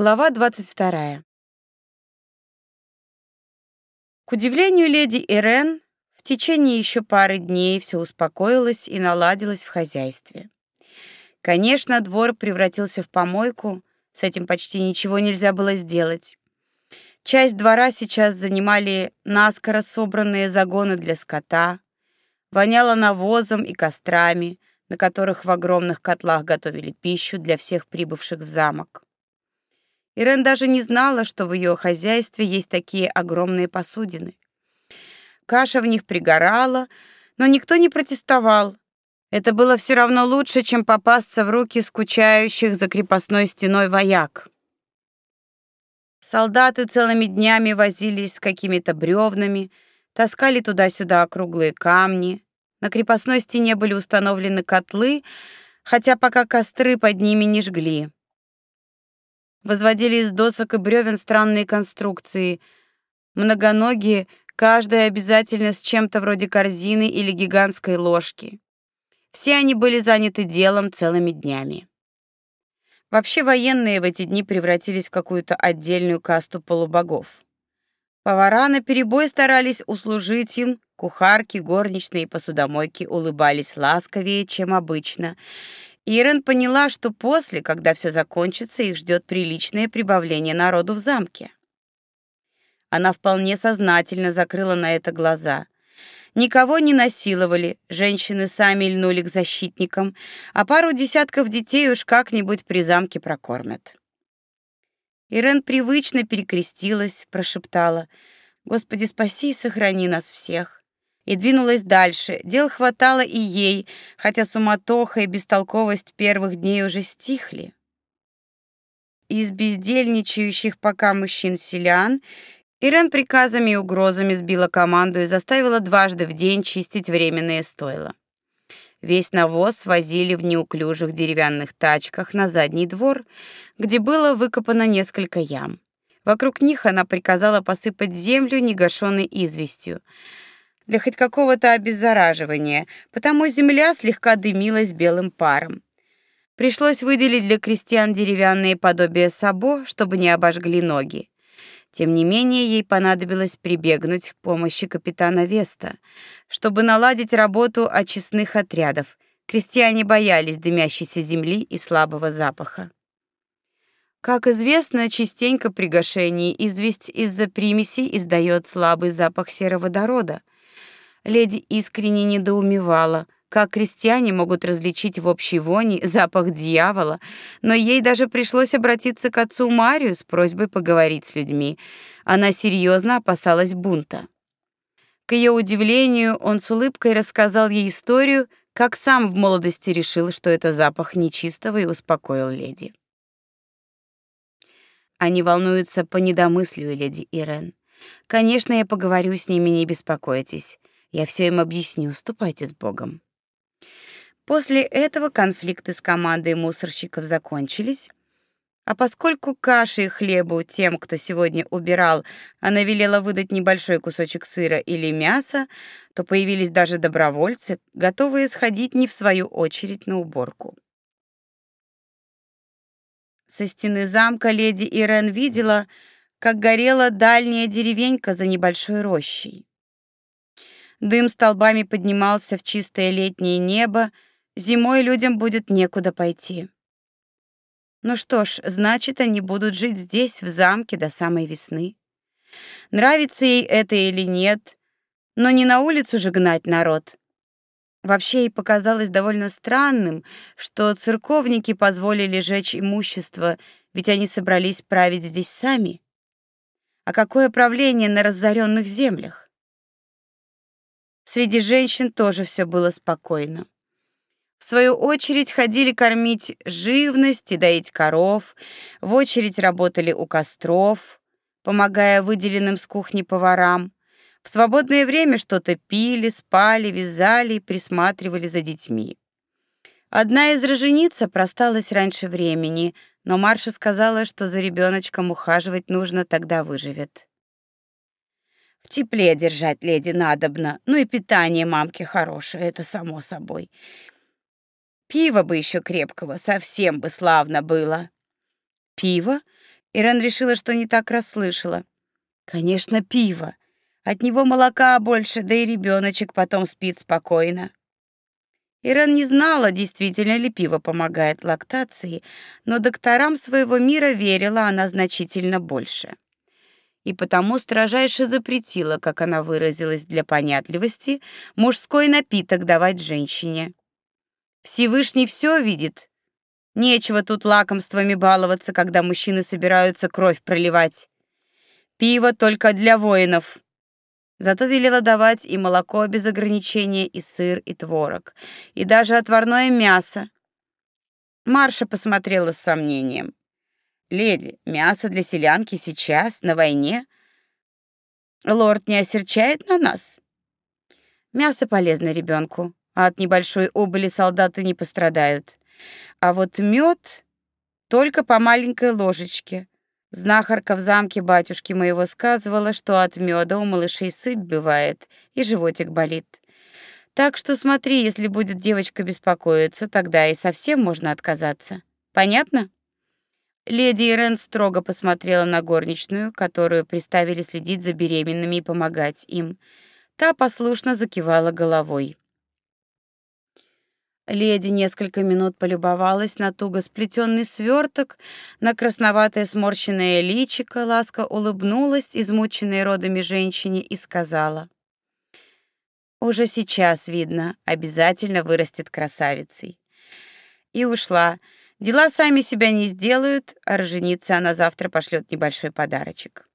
Глава 22. К удивлению леди Ирен, в течение еще пары дней все успокоилось и наладилось в хозяйстве. Конечно, двор превратился в помойку, с этим почти ничего нельзя было сделать. Часть двора сейчас занимали наскоро собранные загоны для скота, воняло навозом и кострами, на которых в огромных котлах готовили пищу для всех прибывших в замок. Ирен даже не знала, что в ее хозяйстве есть такие огромные посудины. Каша в них пригорала, но никто не протестовал. Это было все равно лучше, чем попасться в руки скучающих за крепостной стеной вояк. Солдаты целыми днями возились с какими-то бревнами, таскали туда-сюда округлые камни. На крепостной стене были установлены котлы, хотя пока костры под ними не жгли. Возводили из досок и бревен странные конструкции, многоногие, каждая обязательно с чем-то вроде корзины или гигантской ложки. Все они были заняты делом целыми днями. Вообще военные в эти дни превратились в какую-то отдельную касту полубогов. Повара на перебой старались услужить им, кухарки, горничные и посудомойки улыбались ласковее, чем обычно, Ирен поняла, что после, когда все закончится, их ждет приличное прибавление народу в замке. Она вполне сознательно закрыла на это глаза. Никого не насиловали, женщины сами льнули к защитникам, а пару десятков детей уж как-нибудь при замке прокормят. Ирен привычно перекрестилась, прошептала: "Господи, спаси и сохрани нас всех" и двинулась дальше. Дел хватало и ей, хотя суматоха и бестолковость первых дней уже стихли. Из бездельничающих пока мужчин-селян Ирен приказами и угрозами сбила команду и заставила дважды в день чистить временные стойла. Весь навоз возили в неуклюжих деревянных тачках на задний двор, где было выкопано несколько ям. Вокруг них она приказала посыпать землю негашенной известью для хоть какого-то обеззараживания, потому земля слегка дымилась белым паром. Пришлось выделить для крестьян деревянные подобия сабо, чтобы не обожгли ноги. Тем не менее, ей понадобилось прибегнуть к помощи капитана Веста, чтобы наладить работу очистных отрядов. Крестьяне боялись дымящейся земли и слабого запаха. Как известно, частенько при гашении известь из-за примесей издает слабый запах сероводорода — леди искренне недоумевала, как крестьяне могут различить в общей вони запах дьявола, но ей даже пришлось обратиться к отцу Марию с просьбой поговорить с людьми. Она серьезно опасалась бунта. К ее удивлению, он с улыбкой рассказал ей историю, как сам в молодости решил, что это запах нечистого и успокоил леди. Они волнуются по недомыслию, леди Ирен. Конечно, я поговорю с ними, не беспокойтесь. Я все им объясню. Ступайте с Богом. После этого конфликты с командой мусорщиков закончились. А поскольку каши и хлебу тем, кто сегодня убирал, она велела выдать небольшой кусочек сыра или мяса, то появились даже добровольцы, готовые сходить не в свою очередь на уборку. Со стены замка леди Ирен видела, как горела дальняя деревенька за небольшой рощей. Дым столбами поднимался в чистое летнее небо, зимой людям будет некуда пойти. Ну что ж, значит, они будут жить здесь, в замке до самой весны. Нравится ей это или нет, но не на улицу же гнать народ. Вообще ей показалось довольно странным, что церковники позволили жечь имущество, ведь они собрались править здесь сами. А какое правление на разоренных землях? Среди женщин тоже все было спокойно. В свою очередь ходили кормить живность и доить коров, в очередь работали у костров, помогая выделенным с кухни поварам. В свободное время что-то пили, спали, вязали и присматривали за детьми. Одна из рожениц просталась раньше времени, но Марша сказала, что за ребеночком ухаживать нужно, тогда выживет. В тепле держать леди надобно, ну и питание мамки хорошее, это само собой. Пиво бы еще крепкого, совсем бы славно было. Пиво? Ирен решила, что не так расслышала. Конечно, пиво. От него молока больше, да и ребеночек потом спит спокойно. Ирен не знала, действительно ли пиво помогает лактации, но докторам своего мира верила она значительно больше. И потому строжайше запретила, как она выразилась для понятливости, мужской напиток давать женщине. Всевышний все видит. Нечего тут лакомствами баловаться, когда мужчины собираются кровь проливать. Пиво только для воинов. Зато велела давать и молоко без ограничения, и сыр, и творог, и даже отварное мясо. Марша посмотрела с сомнением. «Леди, мясо для селянки сейчас, на войне? Лорд не осерчает на нас?» «Мясо полезно ребенку, а от небольшой убыли солдаты не пострадают. А вот мед только по маленькой ложечке, Знахарка в замке батюшки моего сказывала, что от меда у малышей сыпь бывает и животик болит. Так что смотри, если будет девочка беспокоиться, тогда и совсем можно отказаться. Понятно? Леди Ирен строго посмотрела на горничную, которую приставили следить за беременными и помогать им. Та послушно закивала головой. Леди несколько минут полюбовалась на туго сплетенный сверток, на красноватое сморщенное личико, ласко улыбнулась измученной родами женщине и сказала: "Уже сейчас видно, обязательно вырастет красавицей". И ушла. Дела сами себя не сделают, а роженице она завтра пошлет небольшой подарочек.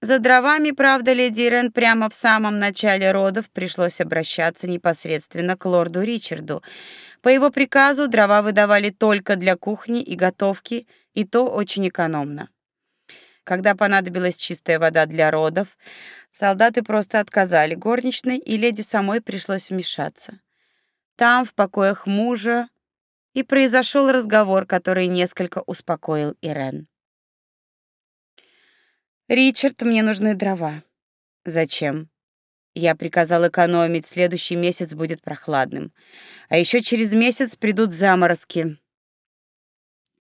За дровами, правда, леди Ирен прямо в самом начале родов пришлось обращаться непосредственно к лорду Ричарду. По его приказу дрова выдавали только для кухни и готовки, и то очень экономно. Когда понадобилась чистая вода для родов, солдаты просто отказали горничной, и леди самой пришлось вмешаться. Там, в покоях мужа, и произошел разговор, который несколько успокоил Ирен. Ричард, мне нужны дрова. Зачем? Я приказал экономить, следующий месяц будет прохладным. А еще через месяц придут заморозки.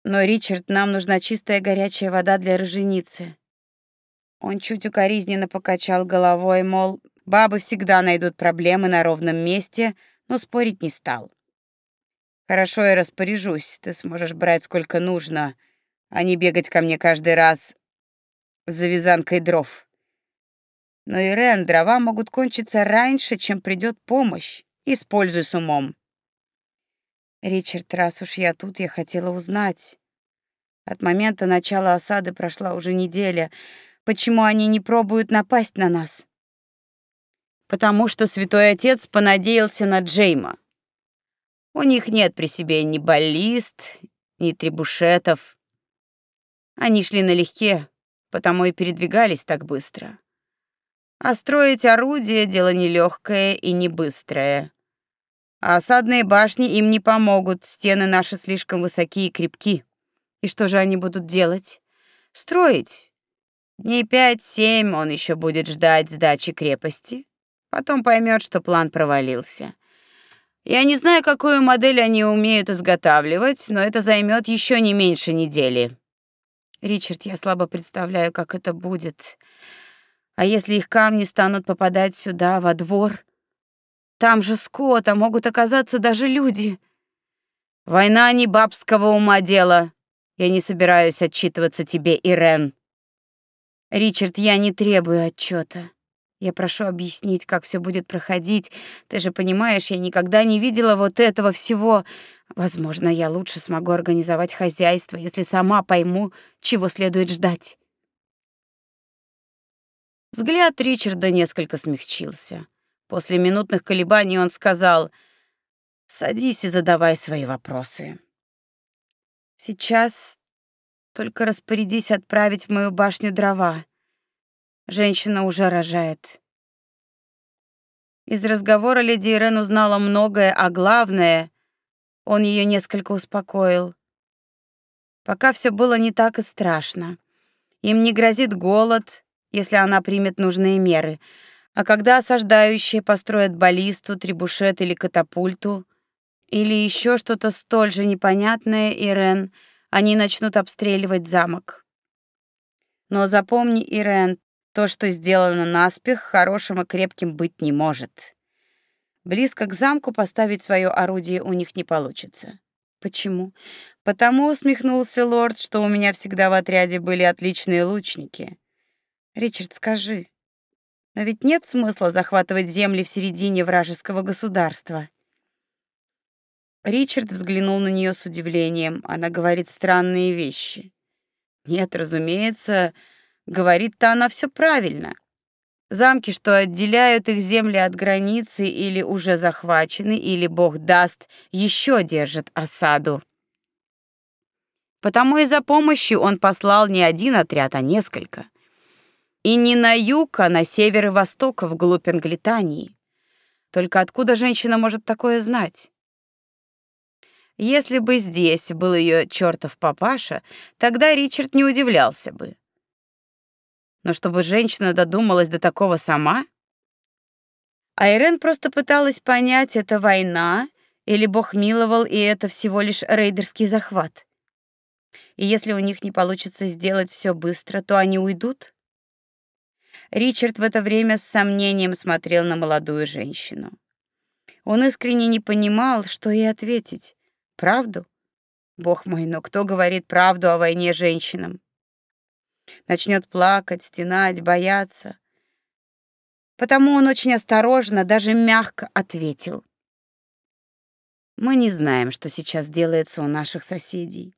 Но, Ричард, нам нужна чистая горячая вода для роженицы. Он чуть укоризненно покачал головой, мол, бабы всегда найдут проблемы на ровном месте, но спорить не стал. Хорошо, я распоряжусь. Ты сможешь брать сколько нужно, а не бегать ко мне каждый раз за вязанкой дров. Но, Ирен, дрова могут кончиться раньше, чем придет помощь. Используй с умом. Ричард, раз уж я тут, я хотела узнать. От момента начала осады прошла уже неделя. Почему они не пробуют напасть на нас? Потому что святой отец понадеялся на Джейма. У них нет при себе ни баллист, ни трибушетов. Они шли налегке, потому и передвигались так быстро. А строить орудие — дело нелегкое и не быстрое. А осадные башни им не помогут, стены наши слишком высокие и крепки. И что же они будут делать? Строить. Дней пять-семь он еще будет ждать сдачи крепости. Потом поймет, что план провалился. Я не знаю, какую модель они умеют изготавливать, но это займет еще не меньше недели. Ричард, я слабо представляю, как это будет. А если их камни станут попадать сюда, во двор? Там же скот, а могут оказаться даже люди. Война не бабского ума дело. Я не собираюсь отчитываться тебе, Ирен. Ричард, я не требую отчета. Я прошу объяснить, как все будет проходить. Ты же понимаешь, я никогда не видела вот этого всего. Возможно, я лучше смогу организовать хозяйство, если сама пойму, чего следует ждать. Взгляд Ричарда несколько смягчился. После минутных колебаний он сказал: "Садись и задавай свои вопросы. Сейчас только распорядись отправить в мою башню дрова. Женщина уже рожает. Из разговора леди Ирен узнала многое, а главное, он ее несколько успокоил. Пока все было не так и страшно. Им не грозит голод, если она примет нужные меры. А когда осаждающие построят баллисту, трибушет или катапульту, или еще что-то столь же непонятное, Ирен они начнут обстреливать замок. Но запомни, Ирен, то, что сделано наспех, хорошим и крепким быть не может. Близко к замку поставить свое орудие у них не получится. Почему? Потому усмехнулся лорд, что у меня всегда в отряде были отличные лучники. Ричард, скажи, но ведь нет смысла захватывать земли в середине вражеского государства. Ричард взглянул на нее с удивлением. Она говорит странные вещи. Нет, разумеется, говорит-то она все правильно. Замки, что отделяют их земли от границы, или уже захвачены, или бог даст, еще держат осаду. Потому и за помощью он послал не один отряд, а несколько. И не на юг, а на север и восток, вглубь Англитании. Только откуда женщина может такое знать? Если бы здесь был ее чертов папаша, тогда Ричард не удивлялся бы. Но чтобы женщина додумалась до такого сама? А Ирен просто пыталась понять, это война или Бог миловал, и это всего лишь рейдерский захват. И если у них не получится сделать все быстро, то они уйдут? Ричард в это время с сомнением смотрел на молодую женщину. Он искренне не понимал, что ей ответить. Правду? Бог мой, но кто говорит правду о войне женщинам? Начнет плакать, стенать, бояться. Потому он очень осторожно, даже мягко ответил. Мы не знаем, что сейчас делается у наших соседей.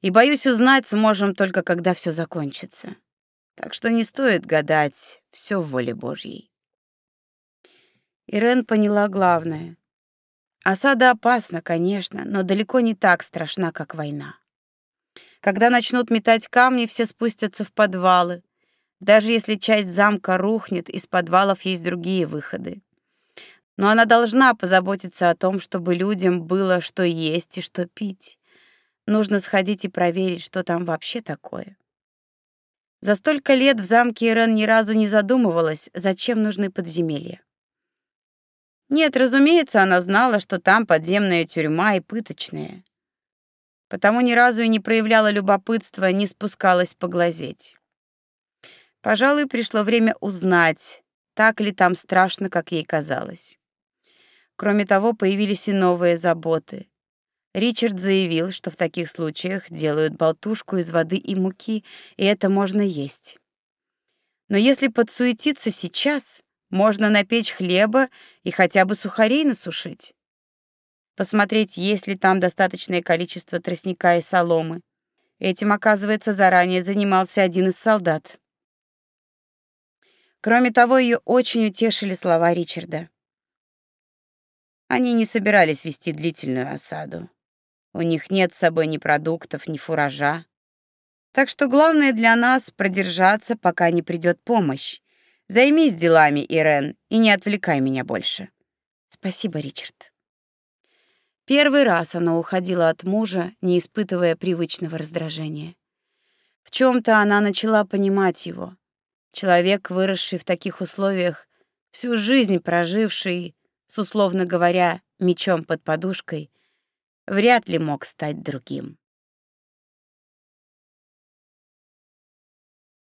И боюсь узнать сможем только когда все закончится. Так что не стоит гадать, все в воле Божьей. Ирен поняла главное. Осада опасна, конечно, но далеко не так страшна, как война. Когда начнут метать камни, все спустятся в подвалы. Даже если часть замка рухнет, из подвалов есть другие выходы. Но она должна позаботиться о том, чтобы людям было что есть и что пить. Нужно сходить и проверить, что там вообще такое. За столько лет в замке Ирен ни разу не задумывалась, зачем нужны подземелья. Нет, разумеется, она знала, что там подземная тюрьма и пыточная потому ни разу и не проявляла любопытства, не спускалась поглазеть. Пожалуй, пришло время узнать, так ли там страшно, как ей казалось. Кроме того, появились и новые заботы. Ричард заявил, что в таких случаях делают болтушку из воды и муки, и это можно есть. Но если подсуетиться сейчас, можно напечь хлеба и хотя бы сухарей насушить посмотреть, есть ли там достаточное количество тростника и соломы. Этим, оказывается, заранее занимался один из солдат. Кроме того, ее очень утешили слова Ричарда. Они не собирались вести длительную осаду. У них нет с собой ни продуктов, ни фуража. Так что главное для нас продержаться, пока не придет помощь. Займись делами, Ирен, и не отвлекай меня больше. Спасибо, Ричард. Первый раз она уходила от мужа, не испытывая привычного раздражения. В чем то она начала понимать его. Человек, выросший в таких условиях, всю жизнь проживший, с условно говоря, мечом под подушкой, вряд ли мог стать другим.